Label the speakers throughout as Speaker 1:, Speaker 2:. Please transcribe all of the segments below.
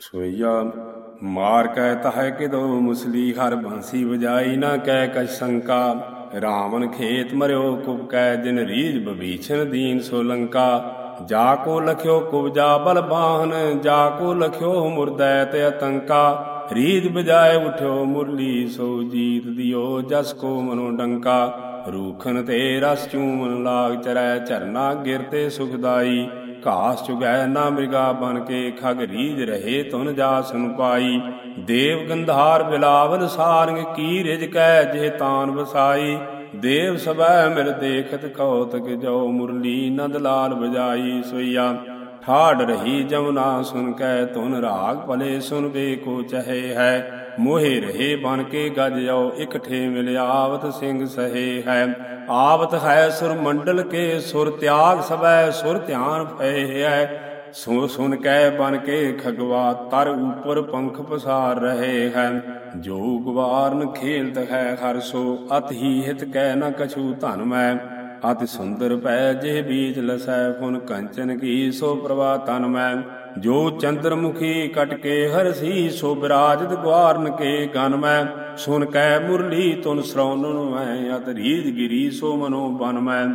Speaker 1: ਸੋਈਆ, ਮਾਰ ਕੈ ਤਹੈ ਕਿਦੋ ਮੁਸਲੀ, ਹਰ ਬੰਸੀ ਵਜਾਈ ਨਾ ਕਹਿ ਕਛ ਸੰਕਾ। ਰਾਵਨ ਖੇਤ ਮਰਿਓ ਕੁਬ ਕੈ ਜਿਨ ਰੀਜ ਬਭੀਛਨ ਦੀਨ ਸੋ ਲੰਕਾ। ਜਾ ਕੋ ਲਖਿਓ ਕੁਬਜਾ ਬਲ ਬਾਹਨ, ਜਾ ਕੋ ਲਖਿਓ ਮੁਰਦੈ ਤੇ ਅਤੰਕਾ। ਰੀਜ ਬਜਾਏ ਉਠਿਓ ਮੁਰਲੀ, ਸੋ ਜੀਤ ਦਿਓ ਜਸ ਕੋ ਮਨੋ ਡੰਕਾ। ਰੂਖਨ ਤੇ ਰਸ ਚੂਮਨ ਲਾਗ ਚਰੈ, ਝਰਨਾ ਗਿਰਤੇ ਸੁਖਦਾਈ। ਘਾਸ ਚੁਗੈ ਨਾ ਮ੍ਰਿਗਾ ਬਨ ਕੇ ਖਗ ਰੀਜ ਰਹੇ ਤੁਨ ਜਾ ਸੁਨ ਪਾਈ। ਦੇਵ ਗੰਧਾਰ ਬਿਲਾਵਲ ਸਾਰੰਗ ਕੀ ਰਿਜ ਕੈ ਜੇ ਤਾਨ ਵਸਾਈ। ਦੇਵ ਸਭੈ ਮਿਲ ਦੇਖਤ ਕੌਤਕ ਜੋ ਮੁਰਲੀ ਨੰਦ ਲਾਲ ਬਜਾਈ ਸੋਈਆ। ਠਾੜ ਰਹੀ ਜਮਨਾ ਸੁਨ ਕੈ ਤੁਨ ਰਾਗ ਭਲੇ ਸੁਨ ਬੇ ਕੋ ਚਹੇ ਹੈ। ਮੋਹਿ ਰਹੇ ਬਨ ਕੇ ਗਜ ਜਾਓ ਇਕਠੇ ਮਿਲ ਆਵਤ ਸਿੰਘ ਸਹੇ ਹੈ। ਆਵਤ ਹੈ ਸੁਰ ਮੰਡਲ ਕੇ ਸੁਰ ਤਿਆਗ ਸਭੈ, ਸੁਰ ਧਿਆਨ ਭਏ ਹੈ। ਸੋ ਸੁਨ ਕੈ ਬਨ ਕੇ ਖਗਵਾ, ਤਰ ਉਪਰ ਪੰਖ ਪਸਾਰ ਰਹੇ ਹੈ। ਜੋ ਵਾਰਨ ਖੇਲਤ ਹੈ ਹਰ ਸੋ, ਅਤ ਹੀ ਹਿਤ ਕੈ ਨ ਕਛੂ ਧਨ ਮੈਂ। ਅਤਿ ਸੁੰਦਰ ਪੈ ਜੇ ਬੀਜ ਲਸੈ, ਫੁਨ ਕੰਚਨ ਕੀ ਸੋ ਪ੍ਰਵਾ ਤਨ ਮੈਂ। ਜੋ ਚੰਦਰ ਮੁਖੀ ਕਟ ਕੇ ਹਰਸੀ ਸੋ ਬਿਰਾਜਤ ਗਵਾਰਨ ਕੇ ਗਨ ਮੈਂ। ਸੁਨ ਕੈ ਮੁਰਲੀ ਤੁਨ ਸਰਉਨਨ ਮੈਂ, ਅਤ ਰੀਜ ਗਿਰੀ ਸੋ ਮਨੋ ਬਨ ਮੈਂ।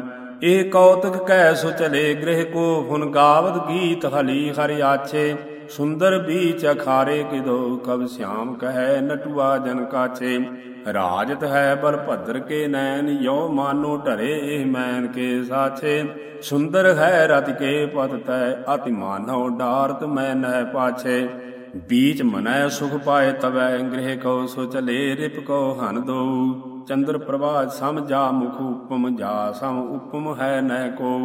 Speaker 1: ਇਹ ਕੌਤਕ ਕੈ ਸੋ ਚਲੇ, ਗ੍ਰਹਿ ਕੋ ਫੁਨ ਗਾਵਤ ਗੀਤ ਹਲੀ ਹਰਿ ਆਛੇ। ਸੁੰਦਰ ਬੀਚ ਅਖਾਰੇ ਕਿਦੋ ਕਬ ਸ਼ਾਮ ਕਹੈ ਨਟੁਆ ਜਨ ਕਾਛੇ। ਰਾਜਤ ਹੈ ਬਲ ਭਦਰ ਕੇ ਨੈਣ ਯੋ ਮਾਨੋ ਢਰੇ ਇਹ ਮੈਨ ਕੇ ਸਾਛੇ। ਸੁੰਦਰ ਹੈ ਰਤ ਕੇ ਪਤ ਤੈ, ਅਤਿ ਮਾਨੋ ਡਾਰਤ ਮੈਂ ਨਹਿ ਪਾਛੇ। ਬੀਚ ਮਨੈ ਸੁਖ ਪਾਏ ਤਵੈ, ਗ੍ਰਹਿ ਕੋ ਸੋ ਚਲੇ ਰਿਪ ਕੋ ਹਨ ਦੋ। ਚੰਦਰ ਪ੍ਰਭਾ ਸਮ ਜਾ ਮੁਖ ਉਪਮ, ਜਾ ਸਮ ਉਪਮ ਹੈ ਨੈ ਕੋ।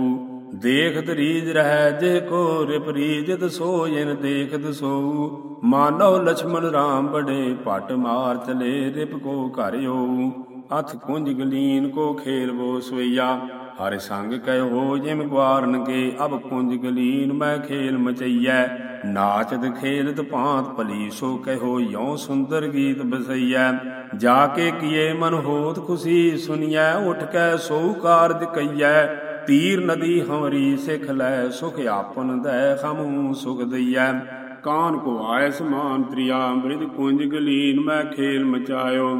Speaker 1: ਦੇਖਤ ਰੀਜ ਰਹਿ ਜੇ ਕੋ ਰਿਪਰੀਜਤ ਸੋ ਜਿਨ ਦੇਖਤ ਸੋ। ਮਾਨੋ ਲਛਮਣ ਰਾਮ ਬੜੇ ਪਟ ਮਾਰ ਚਲੇ ਰਿਪ ਕੋ ਘਰਿਓ ਅਥ ਕੁੰਜ ਗਲੀਨ ਕੋ ਖੇਲਵੋ ਸਵਈਆ। ਹਰਿ ਸੰਗ ਕਹਿਓ ਜਿਮ ਗਵਾਰਨ ਕੇ, ਅਬ ਕੁੰਜ ਗਲੀਨ ਮੈਂ ਖੇਲ ਮਚਈਐ। ਨਾਚਤ ਖੇਲਤ ਭਾਂਤ ਭਲੀ, ਸੋ ਕਹਿਓ ਯੋ ਸੁੰਦਰ ਗੀਤ ਬਸਈਐ। ਜਾ ਕੇ ਕੀਏ ਮਨ ਹੋਤ ਖੁਸ਼ੀ ਸੁਨੀਐ, ਉਠ ਕੇ ਸੋ ਕਾਰਜ ਕਈਐ। ਤੀਰ ਨਦੀ ਹਮਰੀ ਸਿਖ ਲੈ, ਸੁਖ ਆਪਨ ਦੈ ਹਮੂ ਸੁਖ ਦਈਐ। ਕਾਨ ਕੋ ਆਇ ਸਮਾਨ ਤ੍ਰਿਆ ਮ੍ਰਿਦ ਕੁੰਜ ਗਲੀਨ ਮੈਂ ਖੇਲ ਮਚਾਇਓ।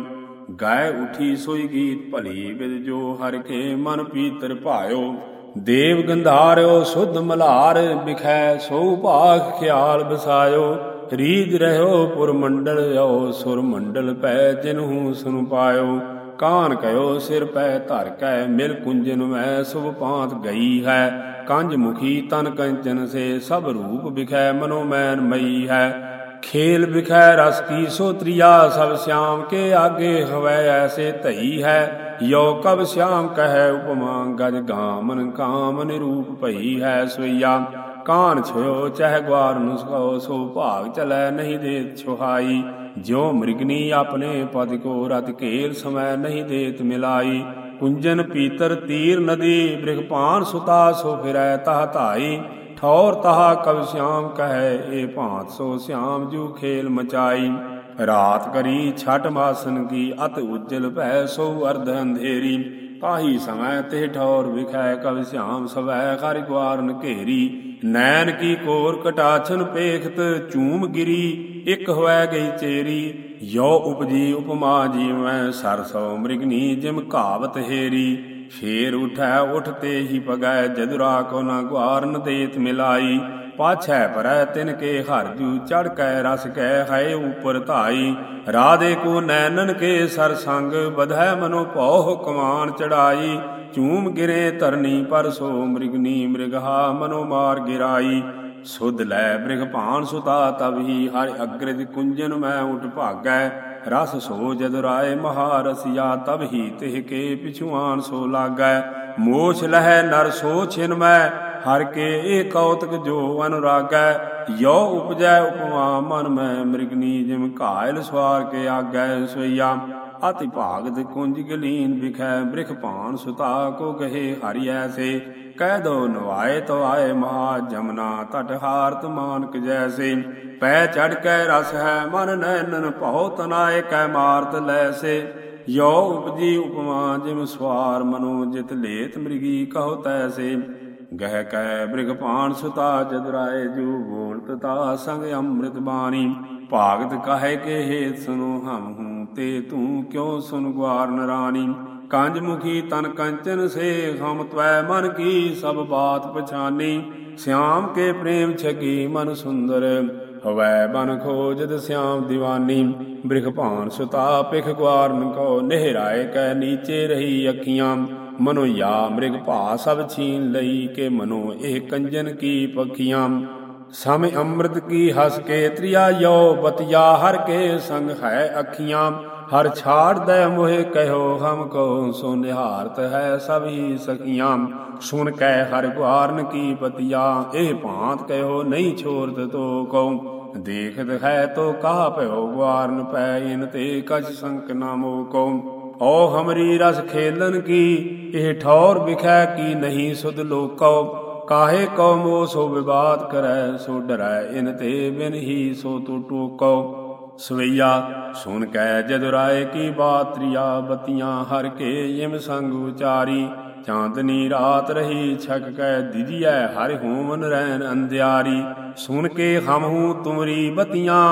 Speaker 1: ਗਾਇ ਉਠੀ ਸੋਈ ਗੀਤ ਭਲੀ ਬਿਦ ਜੋ ਹਰ ਕੇ ਮਨ ਪੀਤਰ ਭਾਇਓ। ਦੇਵ ਗੰਧਾਰਿਓ, ਸੁਧ ਮਲਾਰ ਬਿਖੈ ਸੋ ਭਾਗ ਖਿਆਲ ਬਸਾਇਓ ਰੀਜ ਰਹਿਓ ਪੁਰ ਮੰਡਲ ਆਓ ਸੁਰ ਮੰਡਲ ਪੈ, ਜਿਨਹੂ ਸੁਨ ਪਾਇਓ। ਕਾਨ ਕਯੋ ਸਿਰ ਪੈ ਧਰ ਕੈ, ਮਿਲ ਕੁੰਜਨ ਮੈਂ ਸੁਭ ਪਾਂਤ ਗਈ ਹੈ। ਕੰਜ ਮੁਖੀ ਤਨ ਕੰਚਨ ਸੇ ਸਭ ਰੂਪ ਵਿਖੈ, ਮਨੋ ਮੈਨ ਮਈ ਹੈ। ਖੇਲ ਵਿਖੈ ਰਸ ਕੀ ਸੋਤਰੀਆ, ਸਭ ਸਿਆਮ ਕੇ ਆਗੇ ਹਵੈ ਐਸੇ ਧਈ ਹੈ। ਯੋ ਕਬ ਸਿਆਮ ਕਹੈ ਉਪਮਾ, ਗਜ ਗਾਮਨ ਕਾਮ ਨਿਰੂਪ ਭਈ ਹੈ ਸੋਈਆ ਕਾਨ ਛਿਓ, ਚਹਿ ਗਵਾਰ ਨੁਸਕੋ ਸੋ ਭਾਗ ਚਲੈ, ਨਹੀਂ ਦੇ ਛੁਹਾਈ। ਜਿਉ ਮ੍ਰਿਗਨੀ ਆਪਣੇ ਪਦ ਕੋ ਰਤ ਘੇਲ ਸਮੈ ਨਹੀਂ ਦੇਤ ਮਿਲਾਈ। ਕੁੰਜਨ ਪੀਤਰ ਤੀਰ ਨਦੀ ਬ੍ਰਿਗਪਾਨ ਸੁਤਾ ਸੋ ਫਿਰੈ ਤਹ ਧਾਈ। ਠੌਰ ਤਹਾ ਕਵ ਸ਼ਾਮ ਕਹੈ, ਏ ਭਾਂਤ ਸੋ ਸ਼ਾਮ ਜੂ ਖੇਲ ਮਚਾਈ। ਰਾਤ ਕਰੀ ਛਟ ਮਾਸਨ ਕੀ, ਅਤ ਉਜਲ ਭੈ ਸੋ ਅਰਧ ਅੰਧੇਰੀ। ਤਾਹੀ ਸਮੈ ਤੇ ਠੌਰ ਵਿਖੈ ਕਵ ਸ਼ਾਮ ਸਵੈ ਹਰਿ ਗਵਾਰਨ ਘੇਰੀ। ਨੈਣ ਕੀ ਕੋਰ ਕਟਾਛਨ ਪੇਖਤ ਚੂਮ ਗਿਰੀ। ਇਕ ਹੋਇ ਗਈ ਚੇਰੀ ਯੋ ਉਪਜੀ ਉਪਮਾ ਜੀਵੈ ਸਰਸੋ ਮ੍ਰਿਗਨੀ ਜਿਮ ਘਾਵਤ ਹੇਰੀ। ਫੇਰ ਉਠੈ ਉਠਤੇ ਹੀ ਪਗੈ, ਜਦੁਰਾ ਕੋ ਨ ਗਵਾਰਨ ਦੇਤ ਮਿਲਾਈ। ਪਾਛੈ ਪਰੈ ਤਿਨ ਕੇ ਹਰਜੂ ਚੜ ਕੈ ਰਸ ਕੈ ਹੈ ਉਪਰ ਧਾਈ। ਰਾਧੇ ਕੋ ਨੈਨਨ ਕੇ ਸਰ ਸੰਗ ਬਧੈ ਮਨੋ ਭਉ ਕਮਾਨ ਚੜਾਈ। ਚੂਮ ਗਿਰੇ ਧਰਨੀ ਪਰ ਸੋ ਮ੍ਰਿਗਨੀ ਮ੍ਰਿਗਹਾ ਮਨੋ ਮਾਰ ਗਿਰਾਈ। ਸੁਧ ਲੈ ਬ੍ਰਿਗ ਭਾਨ ਸੁਤਾ ਤਬ ਹੀ ਹਰਿ ਕੁੰਜਨ ਮੈਂ ਉਠ ਭਾਗੈ, ਰਸ ਸੋ ਜਦ ਰਾਏ ਮਹਾਰਸਿਆ ਤਬ ਤਿਹ ਕੇ ਪਿਛੁਆਨ ਸੋ ਲਾਗੈ। ਮੋਛ ਲਹੈ ਨਰ ਸੋ ਛਿਨ ਮੈਂ, ਹਰ ਕੇ ਇਹ ਕੌਤਕ ਜੋ ਅਨੁਰਾਗੈ। ਯੋ ਉਪਜੈ ਉਪਮਾ ਮਨ ਮੈਂ ਮ੍ਰਿਗਨੀ ਜਿਮ ਘਾਇਲ ਸਵਾਰ ਕੇ ਆਗੈ ਸੋਈਆ। ਅਤਿ ਭਾਗਤ ਕੁੰਜ ਗਲੀਨ ਵਿਖੈ, ਬ੍ਰਿਖ ਭਾਨ ਸੁਤਾ ਕੋ ਕਹੇ ਹਰਿ ਐਸੇ ਕਹਿ ਦੋ ਨਵਾਏ ਤੋ ਆਏ ਮਹਾ ਜਮਨਾ ਤਟ ਹਾਰਤ ਮਾਨਕ ਜੈਸੇ। ਪੈ ਚੜ ਕੈ ਰਸ ਹੈ ਮਨ ਨੈਨਨ ਭਉ ਤਨਾਏ ਕੈ ਮਾਰਤ ਲੈਸੇ। ਯੋ ਉਪਜੀ ਉਪਮਾ ਜਿਮ ਸਵਾਰ ਮਨੋ ਜਿਤ ਲੇਤ ਮ੍ਰਿਗੀ ਕਹੋ ਤੈਸੇ। ਗਹਿ ਕੈ ਬ੍ਰਿਗ ਪਾਣ ਸੁਤਾ ਜਦਰਾਏ ਜੂ ਬੋਲਤ ਤਾ ਸੰਗ ਅੰਮ੍ਰਿਤ ਬਾਣੀ। ਭਾਗਤ ਕਹੈ ਕੇ ਹੇਤ ਸੁਨੋ ਹਮ ਹੂੰ ਤੇ ਤੂੰ ਕਿਉ ਸੁਨ ਗਵਾਰ ਰਾਣੀ ਕੰਜ ਮੁਖੀ ਤਨ ਕੰਚਨ ਸੇ ਹਮ ਤਵੈ ਮਨ ਕੀ ਸਭ ਬਾਤ ਪਛਾਨੀ। ਸਿਆਮ ਕੇ ਪ੍ਰੇਮ ਛਕੀ ਮਨ ਸੁੰਦਰ, ਹਵੈ ਬਨ ਖੋਜਦ ਸਿਆਮ ਦੀਵਾਨੀ। ਬ੍ਰਿਖ ਭਾਨ ਸੁਤਾ ਪਿਖ ਗਵਾਰਨ ਕੋ ਨਹਿਰਾਏ ਕੈ ਨੀਚੇ ਰਹੀ ਅੱਖੀਆਂ। ਮਨੋ ਯਾ ਮ੍ਰਿਗ ਭਾ ਸਭ ਛੀਨ ਲਈ ਕੇ ਮਨੋ ਇਹ ਕੰਜਨ ਕੀ ਪਖੀਆਂ। ਸਮ ਅੰਮ੍ਰਿਤ ਕੀ ਹਸ ਕੇ ਤ੍ਰਿਆ ਯੋ ਬਤਿਆ ਹਰ ਕੇ ਸੰਗ ਹੈ ਅੱਖੀਆਂ। ਹਰ ਛਾੜ ਦੇ ਮੋਹਿ ਕਹਿਓ, ਹਮ ਕੋ ਸੋ ਨਿਹਾਰਤ ਹੈ ਸਭੀ ਸਖੀਆਂ ਸੁਨ ਕੈ ਹਰ ਗੁਆਰਨ ਕੀ ਪਤਿਆ, ਇਹ ਭਾਂਤ ਕਹਿਓ, ਨਹੀਂ ਛੋਰਤ ਤੋ ਕਉ। ਦੇਖਤ ਹੈ ਤੋ ਕਹਾ ਭਇਓ ਗੁਆਰਨ ਪੈ ਇਨ ਤੇ ਕਛ ਸੰਕ ਨਾ ਮੋ ਕੋ ਓ ਹਮਰੀ ਰਸ ਖੇਲਨ ਕੀ, ਇਹ ਠੌਰ ਵਿਖੈ ਕੀ ਨਹੀਂ ਸੁਧ ਲੋਕੋ ਕਾਹੇ ਕੋ ਮੋ ਸੋ ਵਿਵਾਦ ਕਰੈ, ਸੋ ਡਰੈ ਇਨ ਤੇ ਬਿਨ ਹੀ ਸੋ ਤੂ ਟੋਕੋ ਸਵਈਆ ਸੁਨ ਕੈ ਜਦ ਰਾਏ ਕੀ ਬਾਤਰੀਆ ਬਤੀਆਂ, ਹਰ ਕੇ ਇਮ ਸੰਗ ਉਚਾਰੀ। ਚਾਂਦਨੀ ਰਾਤ ਰਹੀ, ਛਕ ਕੈ ਦਿਜੀਐ, ਹਰਿ ਹੋਮਨ ਰਹਿਨ ਅੰਧਿਆਰੀ। ਸੁਨ ਕੇ ਹਮ ਹੂੰ ਤੁਮਰੀ ਬਤੀਆਂ,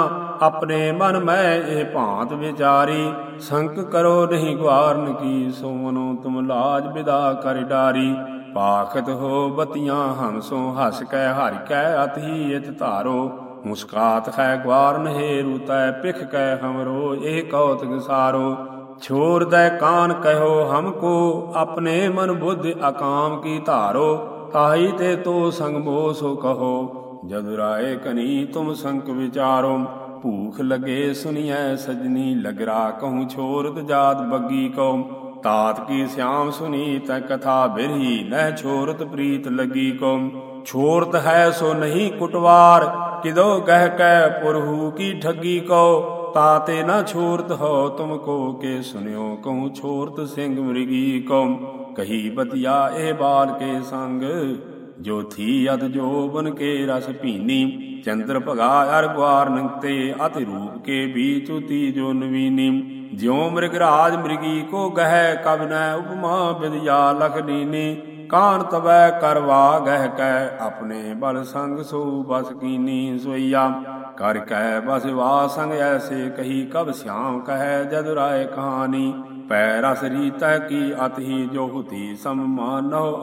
Speaker 1: ਆਪਣੇ ਮਨ ਮੈਂ ਇਹ ਭਾਂਤ ਵਿਚਾਰੀ। ਸੰਕ ਕਰੋ ਨਹੀਂ ਗਵਾਰਨ ਕੀ, ਸੋਮਨੋ ਤੁਮ ਲਾਜ ਵਿਦਾ ਕਰ ਡਾਰੀ। ਪਾਖਤ ਹੋ ਬਤੀਆਂ ਹਮਸੋ ਹਸ ਕੈ, ਹਰਿ ਕੈ ਅਤਹੀ ਇਤ ਧਾਰੋ। ਮੁਸਕਾਤ ਹੈ ਗਵਾਰਨ ਹੈ ਰੂਤੈ ਪਿਖ ਕੈ ਹਮਰੋ, ਇਹ ਕੌਤਕ ਸਾਰੋ। ਛੋਰ ਦੈ ਕਾਨ ਕਹਿਓ ਹਮਕੋ, ਆਪਣੇ ਮਨ ਬੁੱਧ ਅਕਾਮ ਕੀ ਧਾਰੋ। ਤਾਹੀ ਤੇ ਤੋ ਸੰਗ ਮੋ ਸੋ ਕਹੋ, ਜਦ ਰਾਏ ਕਨੀ ਤੁਮ ਸੰਕ ਵਿਚਾਰੋ। ਭੂਖ ਲਗੇ ਸੁਨੀਐ ਸਜਣੀ ਲਗਰਾ ਕਹੂੰ ਛੋਰਤ ਜਾਤ ਬੱਗੀ ਕੋ। ਤਾਤ ਕੀ ਸਿਆਮ ਸੁਨੀ, ਤੈ ਕਥਾ ਬਿਰਹੀ ਨਹਿ ਛੋਰਤ ਪ੍ਰੀਤ ਲਗੀ ਕੋ। ਛੋਰਤ ਹੈ ਸੋ ਨਹੀਂ ਕੁਟਵਾਰ ਕਿਦੋ ਗਹਿ ਕੈ ਪੁਰਹੂ ਕੀ ਠੱਗੀ ਕੋ ਤਾਤੇ ਨਾ ਛੋਰਤ ਹੋ ਤੁਮ ਕੋ ਕੇ ਸੁਨਿਓ ਕਹੂੰ ਛੋਰਤ ਸਿੰਘ ਮ੍ਰਿਗੀ ਕੋ ਕਹੀ ਬਤਿਆ ਇਹ ਬਾਲ ਕੇ ਸੰਗ, ਜੋ ਥੀ ਅਦ ਜੋਬਨ ਕੇ ਰਸ ਭੀਨੀ। ਚੰਦਰ ਭਗਾ ਅਰ ਗਵਾਰਨ ਤੇ ਅਤਿ ਰੂਪ ਕੇ ਬੀਚੁਤੀ ਜੋ ਨਵੀਨੀ। ਜਿਉ ਮ੍ਰਿਗ ਰਾਜ ਮ੍ਰਿਗੀ ਕੋ ਗਹਿ, ਕਬ ਨੈ ਉਪਮਾ ਵਿਦਿਆ ਲਖ ਦੀਨੀ ਕਾਨ ਤਵੈ ਕਰਵਾ ਗਹਿ ਕੈ, ਆਪਣੇ ਬਲ ਸੰਗ ਸੋ ਬਸ ਕੀਨੀ ਸੋਈਆ। ਕਰ ਕੈ ਬਸ ਵਾ ਸੰਗ ਐਸੇ ਕਹੀ, ਕਬ ਸਿਆਮ ਕਹੈ ਜਦ ਰਾਏ ਕਹਾਣੀ। ਪੈ ਰਸ ਰੀਤੈ ਕੀ ਅਤਹੀ ਜੋ ਹੁਤੀ ਸਮ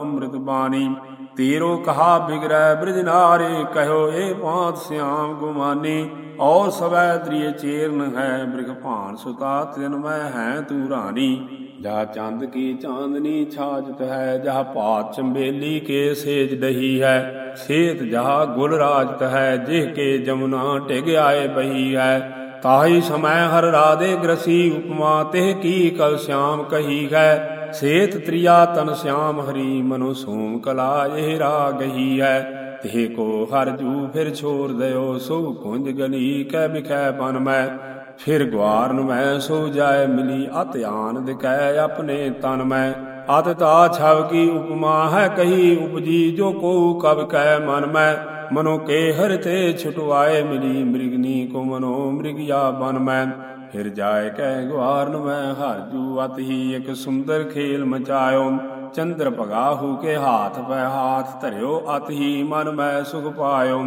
Speaker 1: ਅੰਮ੍ਰਿਤ ਬਾਣੀ। ਤੇਰੋ ਕਹਾ ਬਿਗਰੈ ਬ੍ਰਿਜ ਨਾਰੇ, ਕਹਿਓ ਇਹ ਪਾਂਤ ਸਿਆਮ ਗੁਮਾਨੀ। ਔਰ ਸਵੈ ਤ੍ਰਿਏ ਚੇਰਨ ਹੈ, ਬ੍ਰਿਗ ਭਾਨ ਸੁਤਾ ਤਿਨ ਮੈਂ ਹੈ ਤੂੰ ਰਾਣੀ। ਜਾ ਚੰਦ ਕੀ ਚਾਂਦਨੀ ਛਾਜਤ ਹੈ ਜਹ ਪਾਤ ਚੰਬੇਲੀ ਕੇ ਸੇਜ ਦਹੀ ਹੈ। ਸੇਤ ਜਹਾ ਗੁਲ ਰਾਜਤ ਹੈ, ਜਿਹ ਕੇ ਜਮੁਨਾ ਟਿਗ ਆਏ ਬਹੀ ਹੈ। ਤਾਹੀ ਸਮੈ ਹਰ ਰਾਦੇ ਗ੍ਰਸੀ ਉਪਮਾ, ਤਿਹ ਕੀ ਕਲ ਸਿਆਮ ਕਹੀ ਹੈ। ਸੇਤ ਤ੍ਰਿਆ ਤਨ ਸਿਆਮ ਹਰੀ, ਮਨੁ ਸੂਮ ਕਲਾ ਇਹ ਰਾਗਹੀ ਹੈ। ਤੇ ਕੋ ਹਰ ਜੂ, ਫਿਰ ਛੋਰ ਦਿਓ, ਸੋ ਕੁੰਜ ਗਲੀ ਕੈ ਬਿਖੈ ਬਨ ਮੈਂ। ਫਿਰ ਗਵਾਰਨ ਮੈਂ ਸੋ ਜਾਏ ਮਿਲੀ ਅਤ ਆਨੰਦ ਕੈ ਆਪਣੇ ਤਨ ਮੈਂ। ਅਤ ਤਾ ਛਵ ਕੀ ਉਪਮਾ ਹੈ ਕਹੀ ਉਪਜੀ ਜੋ ਕੋ ਕਬ ਕੈ ਮਨ ਮੈਂ। ਮਨੋ ਕੇ ਹਰ ਤੇ ਛੁਟਵਾਏ ਮਿਲੀ ਮ੍ਰਿਗਨੀ ਕੋ ਮਨੋ ਮ੍ਰਿਗਿਆ ਬਨ ਮੈਂ। ਫਿਰ ਜਾਏ ਕੈ ਗਵਾਰਨ ਮੈਂ ਹਰ ਜੂ ਅਤ ਹੀ ਇੱਕ ਸੁੰਦਰ ਖੇਲ ਮਚਾਇਓ। ਚੰਦਰ ਭਗਾਹੂ ਕੇ ਹਾਥ ਪੈ ਹਾਥ ਧਰਿਓ ਅਤ ਹੀ ਮਨ ਮੈਂ ਸੁਖ ਪਾਇਓ।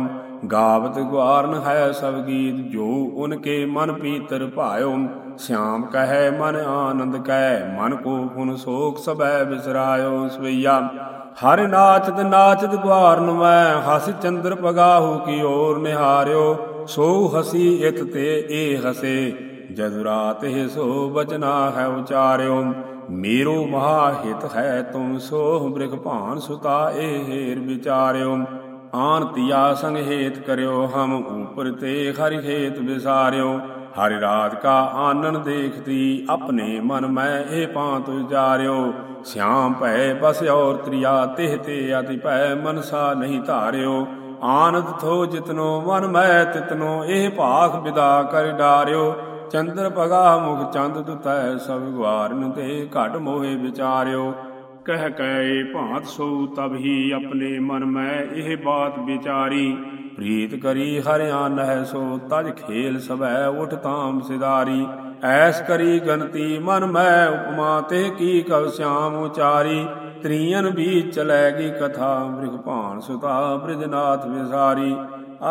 Speaker 1: ਗਾਵਤ ਗਵਾਰਨ ਹੈ ਸਭ ਗੀਤ ਜੋ ਉਨਕੇ ਮਨ ਪੀਤਰ ਭਾਇਓ। ਸਿਆਮ ਕਹੈ ਮਨ ਆਨੰਦ ਕੈ, ਮਨ ਕੋ ਫੁਨ ਸੋਖ ਸਬੈ ਬਿਸਰਾਇਓ ਸਵਈਆ। ਹਰ ਨਾਚਤ ਨਾਚਤ ਗਵਾਰਨ ਮੈਂ, ਹਸ ਚੰਦਰ ਪਗਾਹੂ ਕੀ ਓਰ ਨਿਹਾਰਿਓ। ਸੋ ਹਸੀ ਇਤ ਤੇ ਏ ਹਸੇ ਜਦ ਰਾਤ ਹੈ ਸੋ ਬਚਨਾ ਹੈ ਉਚਾਰਿਓ। ਮੇਰੋ ਮਹਾ ਹਿਤ ਹੈ ਤੁਮ ਸੋ ਬ੍ਰਿਖ ਭਾਨ ਸੁਤਾ ਏ ਹੇਰ ਵਿਚਾਰਿਓ। ਆਨ ਤਿਆ ਸੰਗ ਹੇਤ ਕਰਿਓ, ਹਮ ਉਪਰ ਤੇ ਹਰਿ ਹੇਤ ਵਿਸਾਰਿਓ। ਹਰਿ ਰਾਤ ਕਾ ਆਨਨ ਦੇਖਤੀ, ਆਪਣੇ ਮਨ ਮੈਂ ਇਹ ਪਾਂਤ ਉਜਾਰਿਓ। ਸਿਆਮ ਭੈ ਬਸ ਔਰ ਤ੍ਰਿਆ, ਤਿਹ ਤੇ ਅਤਿ ਭੈ ਮਨਸਾ ਨਹੀਂ ਧਾਰਿਓ। ਆਨੰਦ ਥੋ ਜਿਤਨੋ ਮਨ ਮੈਂ ਤਿਤਨੋ, ਇਹ ਭਾਖ ਵਿਦਾ ਕਰ ਡਾਰਿਓ। ਚੰਦਰ ਭਗਾ ਮੁਖ ਚੰਦ ਤੁਤੈ ਸਭ ਗਵਾਰਨ ਤੇ ਘਟ ਮੋਹਿ ਵਿਚਾਰਿਓ। ਕਹਿ ਕੈ ਭਾਂਤ ਸੋ, ਤਬ ਹੀ ਆਪਣੇ ਮਨ ਮੈਂ ਇਹ ਬਾਤ ਵਿਚਾਰੀ। ਪ੍ਰੀਤ ਕਰੀ ਹਰਿਆ ਨਹਿ ਸੋ, ਤਜ ਖੇਲ ਸਭੈ ਉਠ ਤਾਮ ਸਿਦਾਰੀ ਐਸ ਕਰੀ ਗਨਤੀ ਮਨ ਮੈਂ ਉਪਮਾ, ਤੇ ਕੀ ਕਵ ਸਿਆਮ ਉਚਾਰੀ। ਤ੍ਰੀਨ ਵੀ ਚਲੈਗੀ ਕਥਾ ਬ੍ਰਿਖ ਭਾਣ ਸੁਤਾ ਬ੍ਰਿਜਨਾਥ ਵਿਸਾਰੀ।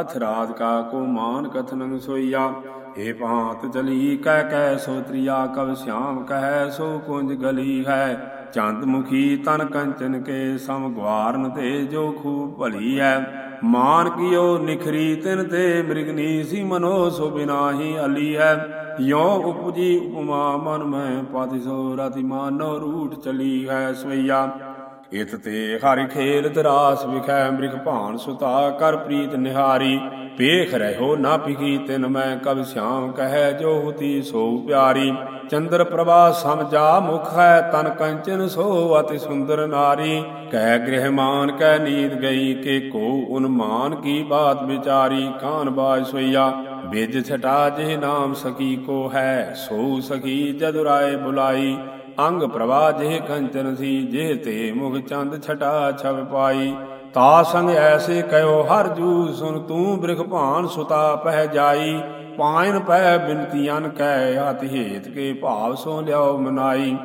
Speaker 1: ਅਥ ਰਾਤ ਕਾ ਕੋ ਮਾਨ ਕਥਨੰ ਸੋਈਆ। ਏ ਭਾਂਤ ਚਲੀ ਕਹਿ ਕਹਿ ਸੋ ਤ੍ਰਿਆ ਕਵ ਸ਼ਾਮ ਕਹਿ ਸੋ ਕੁੰਜ ਗਲੀ ਹੈ। ਚੰਦ ਮੁਖੀ ਤਨ ਕੰਚਨ ਕੇ ਸਮ ਗਵਾਰਨ ਤੇ ਜੋ ਖੂਬ ਭਲੀ ਹੈ। ਮਾਨ ਕੀਓ ਨਿਖਰੀ ਤਿਨ ਤੇ ਮ੍ਰਿਗਨੀ ਸੀ ਮਨੋ ਸੋ ਬਿਨਾਹੀ ਅਲੀ ਹੈ। ਯੋ ਉਪਜੀ ਉਪਮਾ ਮਨ ਮੈਂ ਪਾਤਿ ਸੋ ਰਾਤੀ ਮਾਨੋ ਰੂਟ ਚਲੀ ਹੈ ਸਵਈਆ। ਇਤ ਤੇ ਹਰਿ ਖੇਲ ਦਰਾਸ ਵਿਖੈ, ਮ੍ਰਿਖ ਭਾਨ ਸੁਤਾ, ਕਰ ਪ੍ਰੀਤ ਨਿਹਾਰੀ। ਪੇਖ ਰਹਿਓ ਨਾ ਪਿਕੀ ਤਿਨ ਮੈਂ ਕਬ ਸ਼ਾਮ ਕਹੈ, ਜੋ ਹੁਤੀ ਸੋ ਪਿਆਰੀ। ਚੰਦਰ ਪ੍ਰਭਾ ਸਮਝਾ ਮੁਖ ਹੈ, ਤਨ ਕੰਚਨ ਸੋ ਅਤਿ ਸੁੰਦਰ ਨਾਰੀ। ਕਹਿ ਗ੍ਰਹਿ ਮਾਨ ਕਹਿ ਨੀਂਦ ਗਈ, ਕੇ ਕੋ ਉਨਮਾਨ, ਕੀ ਬਾਤ ਵਿਚਾਰੀ। ਕਾਨ ਬਾਜ ਸੋਈਆ, ਬਿਜ ਛਟਾ ਜੇ ਨਾਮ ਸਕੀ ਕੋ ਹੈ, ਸੋ ਸਕੀ ਜਦੁਰਾਏ ਬੁਲਾਈ। ਅੰਗ ਪ੍ਰਭਾ ਜਿਹ ਕੰਚਨ ਸੀ, ਜਿਹ ਤੇ ਮੁਖ ਚੰਦ ਛਟਾ ਛਵ ਪਾਈ। ਤਾ ਸੰਗ ਐਸੇ ਕਹਿਓ ਹਰ ਜੂ ਸੁਨ ਤੂੰ ਬ੍ਰਿਖ ਭਾਨ ਸੁਤਾ ਪਹਿ ਜਾਈ। ਪਾਇਨ ਪੈ ਬਿਨਤੀਆਂ ਕਹਿ ਹਤ ਹੇਤ ਕੇ ਭਾਵ ਸੋ ਲਿਆਓ ਮਨਾਈ।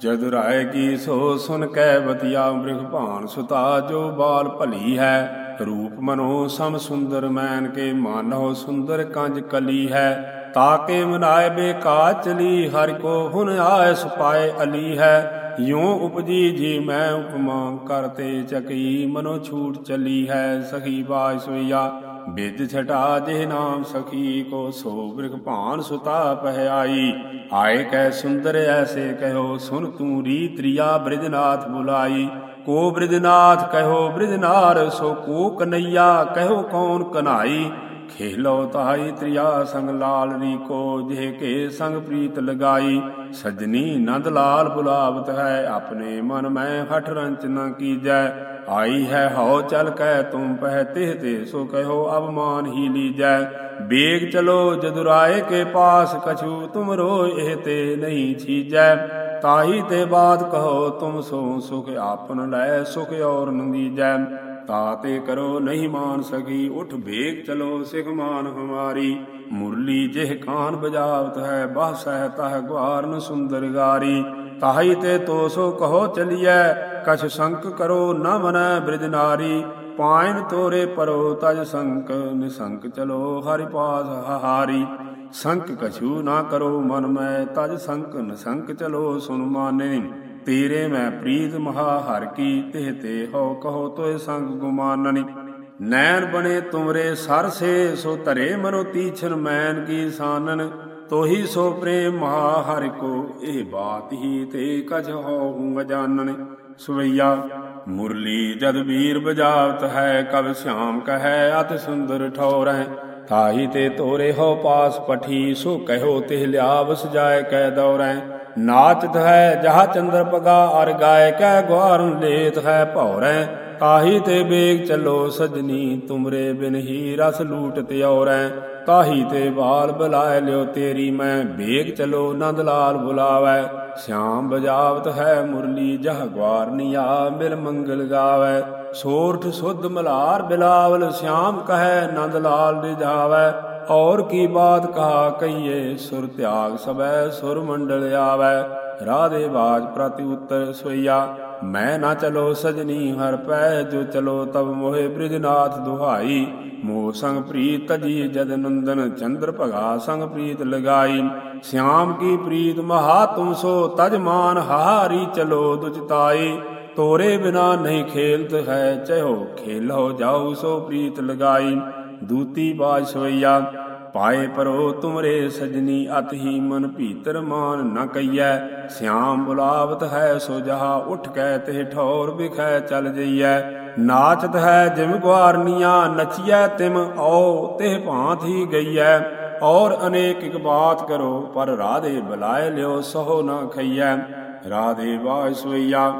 Speaker 1: ਜਦ ਰਾਏ ਕੀ ਸੋ ਸੁਨ ਕਹਿ, ਬਤਿਆ ਬ੍ਰਿਖ ਭਾਨ ਸੁਤਾ, ਜੋ ਬਾਲ ਭਲੀ ਹੈ। ਰੂਪ ਮਨੋ ਸਮ ਸੁੰਦਰ, ਮੈਨ ਕੇ ਮਾਨੋ ਸੁੰਦਰ ਕੰਜ ਕਲੀ ਹੈ। ਤਾਕੇ ਮਨਾਏ ਬੇਕਾ ਚਲੀ ਹਰਿ ਕੋ ਹੁਨ ਆਏ ਸੁਪਾਏ ਅਲੀ ਹੈ। ਯੋ ਉਪਜੀ ਜੀ ਮੈਂ ਉਪਮਾ ਕਰਤੇ ਚਕੀ, ਮਨੋ ਛੂਟ ਚਲੀ ਹੈ ਸਖੀ ਬਾਜ ਸੋਈਆ ਬਿਦ ਛਟਾ ਜੇ ਨਾਮ ਸਖੀ ਕੋ ਸੋ ਬ੍ਰਿਖ ਭਾਨ ਸੁਤਾ ਪਹਿਆਈ। ਆਏ ਕੈ ਸੁੰਦਰ ਐਸੇ ਕਹਿਓ, ਸੁਨ ਤੂੰ ਰੀਤ ਰਿਆ ਬ੍ਰਿਜਨਾਥ ਬੁਲਾਈ। ਕੋ ਬ੍ਰਿਜਨਾਥ ਕਹਿਓ, ਬ੍ਰਿਜਨਾਰ ਸੋ ਕੋ ਕਨਈਆ, ਕਹਿਓ ਕੌਣ ਕਨਾਈ। ਖੇਲੋ ਤਾਈ ਤ੍ਰਿਆ ਸੰਗ ਲਾਲ ਰੀ ਕੋ ਜੇ ਕੇ ਸੰਗ ਪ੍ਰੀਤ ਲਗਾਈ। ਸਜਨੀ ਨੰਦ ਲਾਲ ਬੁਲਾਵਤ ਹੈ, ਆਪਣੇ ਮਨ ਮੈਂ ਹਠ ਰੰਚ ਨ ਕੀਜੈ। ਆਈ ਹੈ ਹਉ ਚਲ ਕਹਿ ਤੁਮ ਪਹਿ ਤੇ ਤੇ ਸੋ ਕਹਿਓ ਅਬ ਮਾਨ ਹੀ ਲੀਜੈ। ਬੇਗ ਚਲੋ ਜਦੁਰਾਏ ਕੇ ਪਾਸ ਕਛੂ, ਤੁਮ ਇਹ ਤੇ ਨਹੀਂ ਛੀਜੈ। ਤਾਹੀ ਤੇ ਬਾਤ ਕਹੋ ਤੁਮ ਸੋ ਸੁਖ ਆਪਨ ਲੈ, ਸੁਖ ਔਰ ਨੰਦੀਜੈ ਤਾਤੇ ਕਰੋ ਨਹੀਂ ਮਾਨ ਸਕੀ। ਉਠ ਭੇਗ ਚਲੋ ਸਿਖ ਮਾਨ ਹਮਾਰੀ। ਮੁਰਲੀ ਜਿਹ ਕਾਨ ਬਜਾਵਤ ਹੈ, ਬਾਹ ਸਹਿਤਾ ਹੈ ਗਵਾਰਨ ਸੁੰਦਰ ਗਾਰੀ। ਤਾਹੀ ਤੇ ਤੋਸੋ ਕਹੋ ਚਲੀਐ, ਕਛ ਸੰਕ ਕਰੋ ਨ ਮਨੈ ਬ੍ਰਿਜ ਨਾਰੀ। ਪਾਇਨ ਤੋਰੇ ਪਰੋ ਤਜ ਸੰਕ, ਨਿਸੰਕ ਚਲੋ ਹਰਿ ਪਾਸ ਹਾਰੀ ਸੰਕ ਕਛੂ ਨਾ ਕਰੋ ਮਨ ਮੈਂ, ਤਜ ਸੰਕ, ਨਿਸੰਕ ਚਲੋ ਸੁਨ ਮਾਨੇ। ਤੇਰੇ ਮੈਂ ਪ੍ਰੀਤ ਮਹਾ ਹਰ ਕੀ ਤਿਹ ਤੇ ਹੋ ਕਹੋ ਤੋਏ ਸੰਗ ਗੁਮਾਨਨੀ। ਨੈਣ ਬਣੇ ਤੁਮਰੇ ਸਰ ਸੇ ਸੋ ਧਰੇ ਮਨੋ ਤੀਛਨ ਮੈਨ ਕੀ ਸਾਨਨ। ਤੋਹੀ ਸੋ ਪ੍ਰੇਮ ਮਹਾ ਹਰਿ ਕੋ ਇਹ ਬਾਤ ਹੀ ਤੇ ਕਛ ਹੋ ਹੂੰ ਜਾਣਨ ਮੁਰਲੀ ਜਦ ਵੀਰ ਬਜਾਵਤ ਹੈ, ਕਬ ਸ਼ਾਮ ਕਹੈ ਅਤ ਸੁੰਦਰ ਠੌਰੈ ਤਾਹੀ ਤੇ ਤੋਰੇ ਹੋ ਪਾਸ ਪਠੀ, ਸੋ ਕਹਿਓ ਤਿਹ ਲਿਆਵ ਸਜਾਏ ਕੈ ਦੌਰੈ ਨਾਚਤ ਹੈ, ਜਹ ਚੰਦਰ ਪਗਾ, ਅਰ ਗਾਇ ਕੈ ਗਵਾਰਨ ਲੇਤ ਹੈ ਭੌਰੈ। ਤਾਹੀ ਤੇ ਬੇਗ ਚੱਲੋ ਸਜਣੀ, ਤੁਮਰੇ ਬਿਨ ਹੀ ਰਸ ਲੂਟਤ ਔਰੈ। ਤਾਹੀ ਤੇ ਬਾਲ ਬੁਲਾਏ ਲਿਓ ਤੇਰੀ ਮੈਂ, ਬੇਗ ਚਲੋ ਨੰਦ ਲਾਲ ਬੁਲਾਵੈ। ਸ਼ਾਮ ਬਜਾਵਤ ਹੈ ਮੁਰਲੀ, ਜਹ ਗਵਾਰਨੀਆ ਮਿਲ ਮੰਗਲ ਗਾਵੈ। ਸੋਰਠ ਸੁਧ ਮਲਾਰ ਬਿਲਾਵਲ, ਸ਼ਾਮ ਕਹੈ ਨੰਦ ਲਾਲ ਰਿਝਾਵੈ ਔਰ ਕੀ ਬਾਤ ਕਹਾ ਕਹੀਏ, ਸੁਰ ਤਿਆਗ ਸਬੈ, ਸੁਰ ਮੰਡਲ ਆਵੈ। ਰਾਧੇ ਬਾਜ ਪ੍ਰਤੀ ਉਤਰ ਸੋਈਆ, ਮੈਂ ਨਾ ਚਲੋ ਸਜਣੀ, ਹਰ ਪੈ ਜੋ ਚਲੋ ਤਬ ਮੋਹਿ ਬ੍ਰਿਜਨਾਥ ਦੁਹਾਈ। ਮੋਹ ਸੰਗ ਪ੍ਰੀਤ ਤਜੀ ਜਦ ਨੰਦਨ ਚੰਦਰ ਭਗਾ ਸੰਗ ਪ੍ਰੀਤ ਲਗਾਈ। ਸ਼ਿਆਮ ਕੀ ਪ੍ਰੀਤ ਮਹਾ ਤੁਮ ਸੋ ਤਜ ਮਾਨ ਹਾਰੀ ਚਲੋ ਦੁਚਤਾਈ ਤੋਰੇ ਬਿਨਾ ਨਹੀਂ ਖੇਲਤ ਹੈ ਚਹੋ ਖੇਲੋ ਜਾਉ ਸੋ ਪ੍ਰੀਤ ਲਗਾਈ। ਦੂਤੀ ਬਾਜ ਸਵਈਆ ਪਾਏ ਪਰੋ ਤੁਮਰੇ ਸਜਨੀ ਅਤ ਹੀ ਮਨ ਭੀਤਰ ਮਾਨ ਨ ਕਈਐ। ਸਿਆਮ ਬੁਲਾਵਤ ਹੈ ਸੋ ਜਹਾ ਉਠ ਕੈ ਤੇ ਠੌਰ ਵਿਖੈ ਚਲ ਜਈਐ। ਨਾਚਤ ਹੈ ਜਿਮ ਗਵਾਰਨੀਆਂ ਨਚੀਐ ਤਿਮ ਔ ਤੇ ਭਾਂਤ ਹੀ ਗਈਐ। ਔਰ ਅਨੇਕ ਇਕ ਬਾਤ ਕਰੋ, ਪਰ ਰਾਧੇ ਬੁਲਾਏ ਲਿਓ ਸਹੋ ਨ ਖਈਐ। ਰਾਧੇ ਬਾਜ ਸਵਈਆ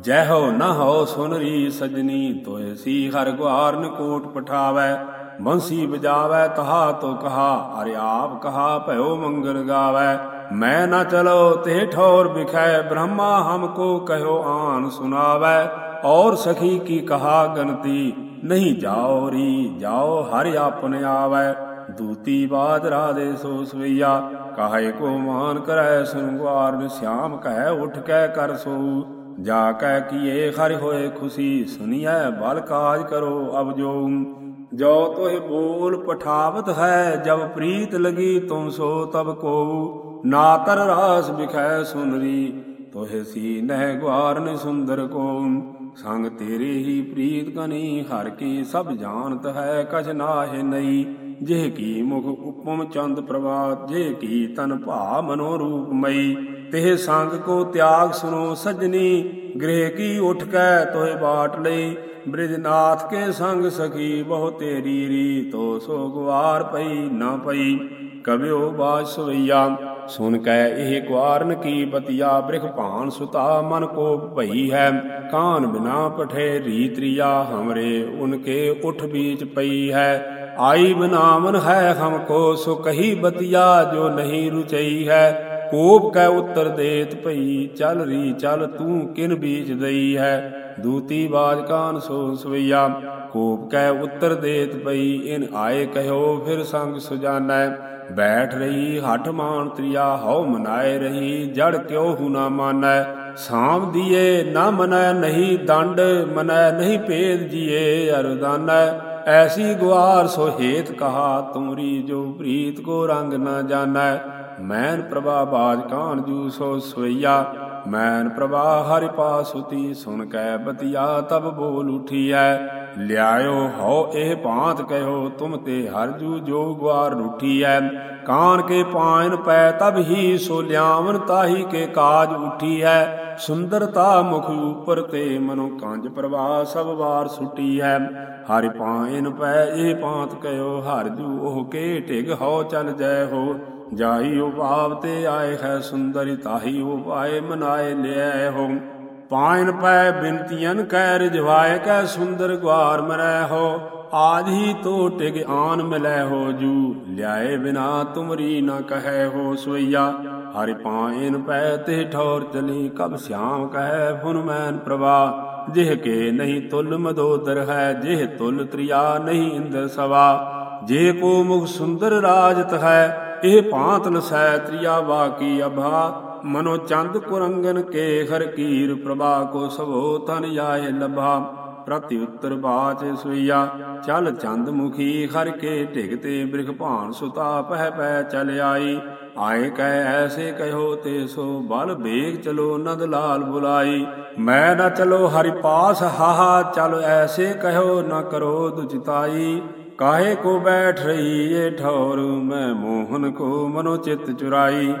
Speaker 1: ਜੈ ਹੋ ਨ ਹੋ ਸੁਨਰੀ ਸਜਨੀ ਤੋਏ ਸੀ ਹਰ ਗਵਾਰਨ ਕੋਟ ਪਠਾਵੈ। ਬੰਸੀ ਬਜਾਵੈ ਤਹਾ ਤੋ ਕਹਾ ਅਰੇ ਆਪ ਕਹਾ ਭਇਓ ਮੰਗਲ ਗਾਵੈ। ਮੈਂ ਨਾ ਚਲੋ ਤੇ ਠੋਰ ਬਿਖੈ ਬ੍ਰਹਮਾ ਹਮਕੋ ਕਹਿਓ ਆਨ ਸੁਨਾਵੈ। ਔਰ ਸਖੀ ਕੀ ਕਹਾ ਗਨਤੀ ਨਹੀਂ ਜਾਓ ਰੀ, ਜਾਓ ਹਰਿ ਆਪਨ ਆਵੈ। ਦੂਤੀ ਬਾਦ ਰਾਦੇ ਸੋ ਸਵਈਆ, ਕਾਹੇ ਕੋ ਮਾਨ ਕਰੈ ਸੰਗਵਾਰ ਸ਼ਾਮ ਕਹਿ ਉਠ ਕੇ ਕਰ ਸੋ। ਜਾ ਕਹਿ ਕੀਏ ਹਰਿ ਹੋਏ ਖੁਸ਼ੀ, ਸੁਨੀਐ ਬਲ ਕਾਜ ਕਰੋ ਅਬ ਜੋ ਜੋ ਤੋਹਿ ਬੋਲ ਪਠਾਵਤ ਹੈ, ਜਬ ਪ੍ਰੀਤ ਲਗੀ ਤੁਮ ਸੋ ਤਬ ਕੋ ਨਾ ਤਰ ਰਾਸ ਬਿਖੈ ਸੁਨਰੀ ਤੋਹਿ ਸੀ ਗਵਾਰਨ ਸੁੰਦਰ ਕੋ ਸੰਗ ਤੇਰੇ ਹੀ ਪ੍ਰੀਤ ਕਨੀ, ਹਰ ਕੀ ਸਭ ਜਾਣਤ ਹੈ, ਕਛ ਨਾਹਿ ਨਈ। ਜਿਹ ਕੀ ਮੁਖ ਉਪਮ ਚੰਦ ਪ੍ਰਭਾਤ, ਜਿਹ ਕੀ ਤਨ ਭਾ ਮਨੋ ਰੂਪ ਮਈ। ਤਿਹ ਸੰਗ ਕੋ ਤਿਆਗ ਸੁਨੋ ਸਜਣੀ ਗ੍ਰਹਿ ਕੀ ਉਠ ਕੈ, ਤੋਹਿ ਬਾਟ ਲਈ। ਬ੍ਰਿਜਨਾਥ ਕੇ ਸੰਗ ਸਖੀ, ਬਹੁ ਤੇਰੀ ਰੀ ਤੋ ਸੋ ਗਵਾਰ ਪਈ ਨਾ ਪਈ। ਕਬਿਓ ਬਾਜ ਸੁਨ ਕੈ ਇਹ ਕੁਆਰਨ ਕੀ ਬਤਿਆ, ਬ੍ਰਿਖ ਭਾਨ ਸੁਤਾ ਮਨ ਕੋ ਭਈ ਹੈ। ਕਾਨ ਬਿਨਾ ਪਠੇ ਰੀਤਰੀਆ ਹਮਰੇ ਉਨਕੇ ਉਠ ਬੀਚ ਪਈ ਹੈ। ਆਈ ਬਨਾਵਨ ਹੈ ਹਮ ਕੋ, ਸੋ ਕਹੀ ਬਤਿਆ ਜੋ ਨਹੀਂ ਰੁਚਈ ਹੈ। ਕੋਪ ਕੈ ਉੱਤਰ ਦੇਤ ਭਈ, ਚਲ ਰੀ ਚਲ ਤੂੰ ਕਿਨ ਬੀਚ ਦਈ ਹੈ। ਦੂਤੀ ਬਾਜ ਕਾਨ ਸੋ ਸਵਈਆ, ਕੋਪ ਕੈ ਉੱਤਰ ਦੇਤ ਪਈ, ਇਨ ਆਏ ਕਹਿਓ ਫਿਰ ਸੰਗ ਸੁਜਾਨੈ। ਬੈਠ ਰਹੀ ਹੱਠ ਮਾਨ ਤ੍ਰਿਆ, ਹਉ ਮਨਾਏ ਰਹੀ, ਜੜ ਕਿਉ ਹੂ ਨਾ ਮਾਨੈ। ਸਾਮ ਦੀਏ, ਨਾ ਮਨੈ ਨਹੀਂ ਦੰਡ, ਮਨੈ ਨਹੀਂ ਭੇਦ ਜੀਏ ਅਰਦਾਨੈ। ਐਸੀ ਗੁਆਰ ਸੋ ਹੇਤ ਕਹਾ, ਤੁਮਰੀ ਜੋ ਪ੍ਰੀਤ ਕੋ ਰੰਗ ਨਾ ਜਾਣੈ। ਮੈਨ ਪ੍ਰਭਾ ਬਾਜ ਕਾਨ ਜੂ ਸੋ ਸਵਈਆ ਮੈਨ ਪ੍ਰਭਾ ਹਰਿ ਪਾਸੁਤੀ ਸੁਨ ਕੈ ਬਤਿਆ ਤਬ ਬੋਲ ਉਠੀਐ ਲਿਆਇਓ ਹਉ ਇਹ ਭਾਂਤ ਕਹਿਓ ਤੁਮ ਤੇ ਹਰ ਜੋ ਗਵਾਰ ਰੁਠੀਐ ਕਾਨ ਕੇ ਪਾਇਨ ਪੈ ਤਬ ਹੀ ਸੋ ਲਿਆਵਨ ਤਾਹੀ ਕੇ ਕਾਜ ਉਠੀ ਹੈ ਸੁੰਦਰਤਾ ਮੁਖ ਉਪਰ ਤੇ ਮਨੋ ਕਾਂਜ ਪ੍ਰਵਾਹ ਸਭ ਵਾਰ ਸੁਟੀ ਹੈ ਹਰਿ ਪਾਇਨ ਪੈ ਇਹ ਭਾਂਤ ਕਹਿਓ ਹਰ ਜੂ ਉਹ ਕੇ ਢਿਗ ਹਉ ਚਲ ਜੈ ਹੋ ਜਾਈ ਉਪਾਵ ਤੇ ਆਏ ਹੈ ਸੁੰਦਰੀ, ਤਾਹੀ ਉਪਾਏ ਮਨਾਏ ਲਿਐ ਹੋ। ਪਾਇਨ ਪੈ ਬਿਨਤੀਆਂ ਕੈ ਰਜਵਾਏ ਕੈ ਸੁੰਦਰ ਗਵਾਰ ਮਰੈ ਹੋ। ਆਜ ਤੋ ਟਿਗ ਆਨ ਮਿਲੈ ਹੋ ਜੂ, ਲਿਆਏ ਬਿਨਾ ਤੁਮਰੀ ਨ ਕਹੈ ਹੋ ਸੋਈਆ ਹਰਿ ਪਾਇਨ ਪੈ ਤੇ ਠੌਰ ਚਲੀ, ਕਬ ਸਿਆਮ ਕਹੈ ਫੁਨ ਮੈਨ ਪ੍ਰਵਾ। ਜਿਹ ਕੇ ਨਹੀਂ ਤੁਲ ਮਦੋਦਰ ਹੈ, ਜਿਹ ਤੁਲ ਤ੍ਰਿਆ ਨਹੀਂ ਇੰਦਰ ਸਵਾ। ਜੇ ਕੋ ਮੁਖ ਸੁੰਦਰ ਰਾਜਤ ਹੈ ਇਹ ਭਾਂਤ ਲਸੈ ਤ੍ਰਿਆ ਬਾਕੀ ਅਭਾ, ਮਨੋ ਚੰਦ ਕੁਰੰਗਨ ਕੇ ਹਰ ਕੀਰ ਪ੍ਰਭਾ ਕੋ ਸਭੋ ਤਨ ਜਾਏ ਲਭਾ, ਪ੍ਰਤੀ ਉੱਤਰ ਬਾਚ ਸੁਈਆ ਚਲ ਚੰਦ ਮੁਖੀ ਹਰ ਕੇ ਢਿਗ ਤੇ ਬ੍ਰਿਖ ਭਾਨ ਸੁਤਾ ਪਹਿ ਪੈ ਚਲ ਆਈ, ਆਏ ਕਹਿ ਐਸੇ ਕਹਿਓ ਤੇ ਸੋ ਬਲ ਬੇਗ ਚਲੋ ਨੰਦ ਲਾਲ ਬੁਲਾਈ, ਮੈਂ ਨਾ ਚਲੋ ਹਰਿ ਪਾਸ ਹਾਹਾ, ਚਲ ਐਸੇ ਕਹਿਓ ਨਾ ਕਰੋ ਦੁਚਿਤਾਈ ਕਾਹੇ ਕੋ ਬੈਠ ਰਹੀ ਏ ਠੌਰ, ਮੈਂ ਮੋਹਨ ਕੋ ਮਨੋ ਚਿਤ ਚੁਰਾਈ।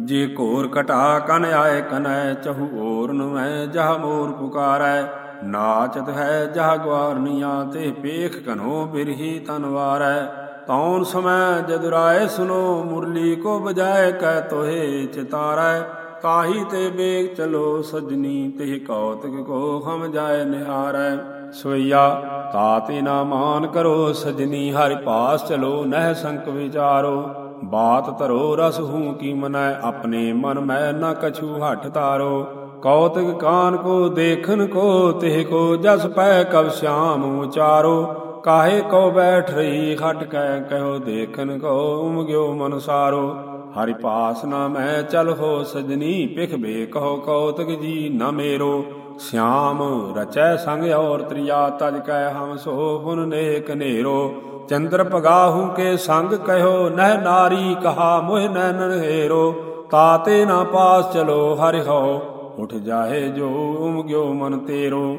Speaker 1: ਜੇ ਘੋਰ ਕਟਾ ਕਨ ਆਏ ਕਨੈ, ਚਹੂ ਔਰ ਨਵੈ ਜਹ ਮੋਰ ਪੁਕਾਰੈ। ਨਾਚਤ ਹੈ ਜਹ ਗਵਾਰਨੀਆਂ ਤੇ ਪੇਖ ਕਨੋ ਬਿਰਹੀ ਤਨਵਾਰੈ ਤੌਨ ਸਮੈ ਜਦੁਰਾਏ ਸੁਨੋ, ਮੁਰਲੀ ਕੋ ਬਜਾਏ ਕਹਿ ਤੋਹੇ ਚਿਤਾਰੈ। ਕਾਹੀ ਤੇ ਬੇਗ ਚਲੋ ਸਜਣੀ ਤੇ ਕੌਤਕ ਕੋ ਹਮ ਜਾਏ ਨਿਹਾਰੈ। ਸੋਈਆ ਤਾਤੇ ਨਾ ਮਾਨ ਕਰੋ, ਸਜਨੀ ਹਰਿ ਪਾਸ ਚਲੋ, ਨਹਿ ਸੰਕ ਵਿਚਾਰੋ। ਬਾਤ ਧਰੋ, ਰਸ ਹੂੰ ਕੀ ਮਨੈ, ਆਪਣੇ ਮਨ ਮੈਂ ਨਾ ਕਛੂ ਹਟ ਤਾਰੋ ਕੌਤਕ ਕਾਨ ਕੋ ਦੇਖਨ ਕੋ, ਤਿਹ ਕੋ ਜਸ ਪੈ ਕਬ ਸ਼ਾਮ ਉਚਾਰੋ। ਕਾਹੇ ਕੋ ਬੈਠ ਰਹੀ, ਖਟ ਕੈ ਕਹਿਓ, ਦੇਖਨ ਕੋ ਉਮਗਿਓ ਮਨ ਹਰਿ ਪਾਸ ਨਾ ਮੈਂ ਚਲ ਹੋ, ਸਜਨੀ ਪਿਖ ਬੇ ਕਹੋ, ਕੌਤਕ ਜੀ ਨਾ ਮੇਰੋ। ਸ਼ਾਮ ਰਚੈ ਸੰਗ ਔਰ ਤ੍ਰਿਆ, ਤਜ ਕੈ ਹਮ ਸੋ ਹੁਨ ਨੇਕ ਨੇਰੋ। ਚੰਦਰ ਪਗਾਹੂ ਕੇ ਸੰਗ ਕਹਿਓ, ਨਹਿ ਨਾਰੀ ਕਹਾ ਮੋਹ ਨੈਨਨ ਹੇਰੋ ਤਾਤੇ ਨਾ ਪਾਸ ਚਲੋ, ਹਰਿ ਹੋ ਉਠ ਜਾਹੇ ਜੋ ਉਮਗਿਓ ਮਨ ਤੇਰੋ।